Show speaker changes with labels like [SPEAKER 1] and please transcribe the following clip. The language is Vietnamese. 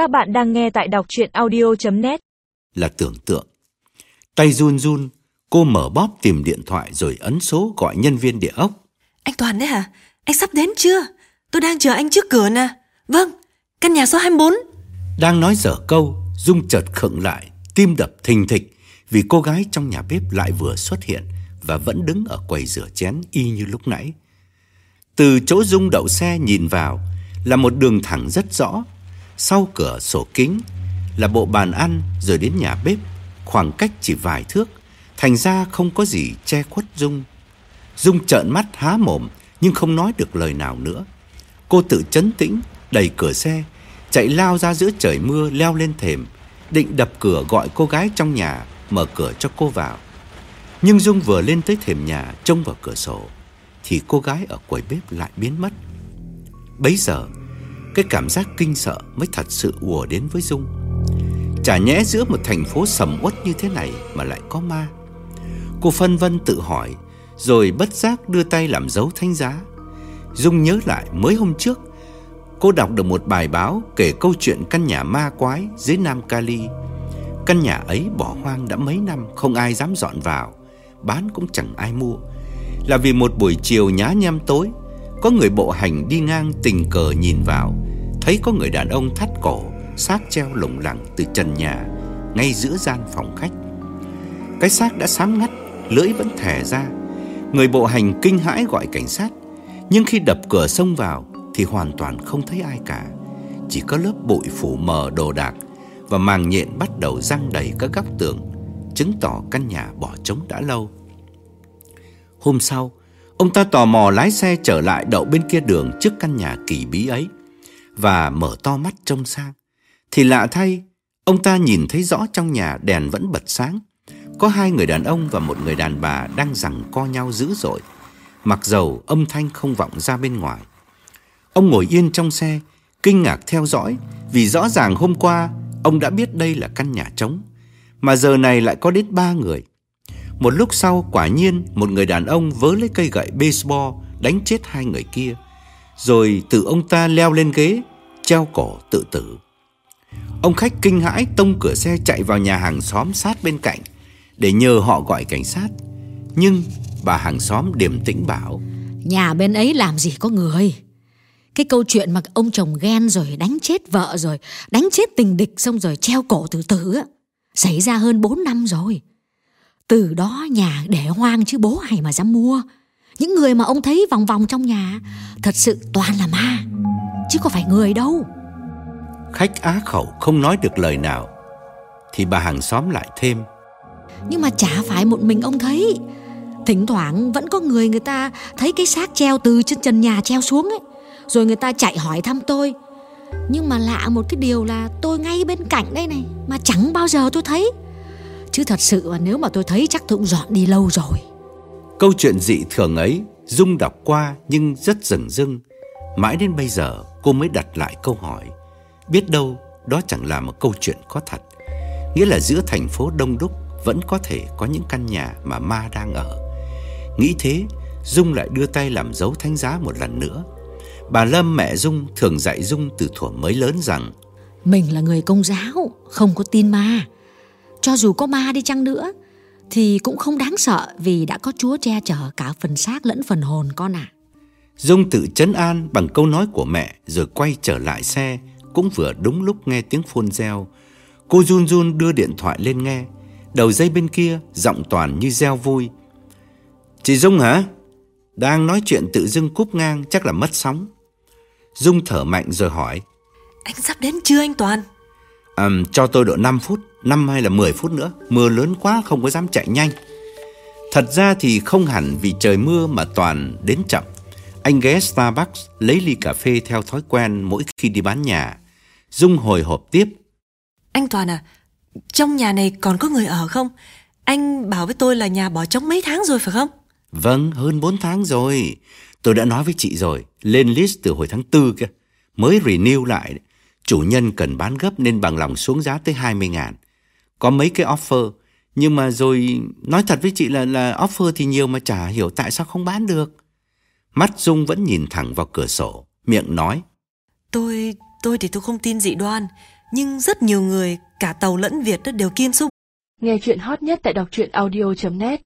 [SPEAKER 1] Các bạn đang nghe tại đọc chuyện audio.net
[SPEAKER 2] Là tưởng tượng. Tay run run, cô mở bóp tìm điện thoại rồi ấn số gọi nhân viên địa ốc.
[SPEAKER 3] Anh Toàn đấy hả? Anh sắp đến chưa? Tôi đang chờ anh trước cửa nè. Vâng, căn nhà số 24.
[SPEAKER 2] Đang nói dở câu, Dung chợt khựng lại, tim đập thình thịch vì cô gái trong nhà bếp lại vừa xuất hiện và vẫn đứng ở quầy rửa chén y như lúc nãy. Từ chỗ Dung đậu xe nhìn vào là một đường thẳng rất rõ. Sau cửa sổ kính là bộ bàn ăn rồi đến nhà bếp, khoảng cách chỉ vài thước, thành ra không có gì che khuất Dung. Dung trợn mắt há mồm nhưng không nói được lời nào nữa. Cô tự chấn tĩnh, đẩy cửa xe, chạy lao ra giữa trời mưa leo lên thềm, định đập cửa gọi cô gái trong nhà mở cửa cho cô vào. Nhưng Dung vừa lên tới thềm nhà trông vào cửa sổ thì cô gái ở quầy bếp lại biến mất. Bấy giờ, cái cảm giác kinh sợ mới thật sự ùa đến với Dung. Chả nhẽ giữa một thành phố sầm uất như thế này mà lại có ma. Cô phân vân tự hỏi, rồi bất giác đưa tay làm dấu thánh giá. Dung nhớ lại mới hôm trước, cô đọc được một bài báo kể câu chuyện căn nhà ma quái dưới Nam Cali. Căn nhà ấy bỏ hoang đã mấy năm, không ai dám dọn vào, bán cũng chẳng ai mua. Là vì một buổi chiều nhá nhem tối, có người bộ hành đi ngang tình cờ nhìn vào, thấy có người đàn ông thắt cổ, xác treo lủng lẳng từ trần nhà, ngay giữa gian phòng khách. Cái xác đã sám ngắt, lưỡi vẫn thè ra. Người bộ hành kinh hãi gọi cảnh sát, nhưng khi đập cửa xông vào thì hoàn toàn không thấy ai cả. Chỉ có lớp bụi phủ mờ đồ đạc và màng nhện bắt đầu răng đầy các góc tường, chứng tỏ căn nhà bỏ trống đã lâu. Hôm sau, ông ta tò mò lái xe trở lại đậu bên kia đường trước căn nhà kỳ bí ấy và mở to mắt trông sang. Thì lạ thay, ông ta nhìn thấy rõ trong nhà đèn vẫn bật sáng. Có hai người đàn ông và một người đàn bà đang giằng co nhau dữ dội. Mặc dầu âm thanh không vọng ra bên ngoài. Ông ngồi yên trong xe, kinh ngạc theo dõi vì rõ ràng hôm qua ông đã biết đây là căn nhà trống. Mà giờ này lại có đến ba người. Một lúc sau quả nhiên một người đàn ông vớ lấy cây gậy baseball đánh chết hai người kia. Rồi tự ông ta leo lên ghế, treo cổ tự tử. Ông khách kinh hãi tông cửa xe chạy vào nhà hàng xóm sát bên cạnh để nhờ họ gọi cảnh sát. Nhưng bà hàng xóm điềm tĩnh bảo
[SPEAKER 4] Nhà bên ấy làm gì có người Cái câu chuyện mà ông chồng ghen rồi đánh chết vợ rồi Đánh chết tình địch xong rồi treo cổ tự tử á Xảy ra hơn 4 năm rồi Từ đó nhà để hoang chứ bố hay mà dám mua những người mà ông thấy vòng vòng trong nhà Thật sự toàn là ma. Chứ có phải người đâu.
[SPEAKER 2] Khách á khẩu không nói được lời nào Thì bà hàng xóm lại thêm.
[SPEAKER 4] Nhưng mà chả phải một mình ông thấy. Thỉnh thoảng vẫn có người người ta thấy cái xác treo từ trên trần nhà treo xuống ấy Rồi người ta chạy hỏi thăm tôi. Nhưng mà lạ một cái điều là tôi ngay bên cạnh đây này Mà chẳng bao giờ tôi thấy. Chứ thật sự mà nếu mà tôi thấy chắc tôi cũng dọn đi lâu rồi
[SPEAKER 2] Câu chuyện dị thường ấy Dung đọc qua nhưng rất rừng rưng. Mãi đến bây giờ, cô mới đặt lại câu hỏi. Biết đâu đó chẳng là một câu chuyện có thật. Nghĩa là giữa thành phố đông đúc Vẫn có thể có những căn nhà mà ma đang ở. Nghĩ thế, Dung lại đưa tay làm dấu thánh giá một lần nữa. Bà Lâm mẹ Dung thường dạy Dung từ thuở mới lớn rằng,
[SPEAKER 4] Mình là người công giáo, Không có tin ma. Cho dù có ma đi chăng nữa thì cũng không đáng sợ Vì đã có Chúa che chở cả phần xác lẫn phần hồn con ạ
[SPEAKER 2] Dung tự chấn an bằng câu nói của mẹ Rồi quay trở lại xe Cũng vừa đúng lúc nghe tiếng phone reo Cô run run đưa điện thoại lên nghe Đầu dây bên kia Giọng toàn như reo vui Chị Dung hả? Đang nói chuyện tự dưng cúp ngang chắc là mất sóng. Dung thở mạnh rồi hỏi.
[SPEAKER 3] Anh sắp đến chưa anh Toàn?
[SPEAKER 2] À, cho tôi độ 5 phút, 5 hay là 10 phút nữa. Mưa lớn quá không có dám chạy nhanh. Thật ra thì không hẳn vì trời mưa mà Toàn đến chậm. Anh ghé Starbucks lấy ly cà phê theo thói quen mỗi khi đi bán nhà. Dung hồi hộp tiếp.
[SPEAKER 3] Anh Toàn à, trong nhà này còn có người ở không? Anh bảo với tôi là nhà bỏ trống mấy tháng rồi phải không?
[SPEAKER 2] Vâng, hơn 4 tháng rồi. Tôi đã nói với chị rồi, lên list từ hồi tháng 4 kia. Mới renew lại. Chủ nhân cần bán gấp nên bằng lòng xuống giá tới 20 ngàn. Có mấy cái offer. Nhưng mà rồi nói thật với chị là là offer thì nhiều mà chả hiểu tại sao không bán được. Mắt Dung vẫn nhìn thẳng vào cửa sổ, miệng nói.
[SPEAKER 3] Tôi, tôi thì tôi không tin dị đoan. Nhưng rất nhiều người, cả Tàu lẫn Việt đều kim số
[SPEAKER 1] Nghe chuyện hot nhất tại đọc truyện audio.net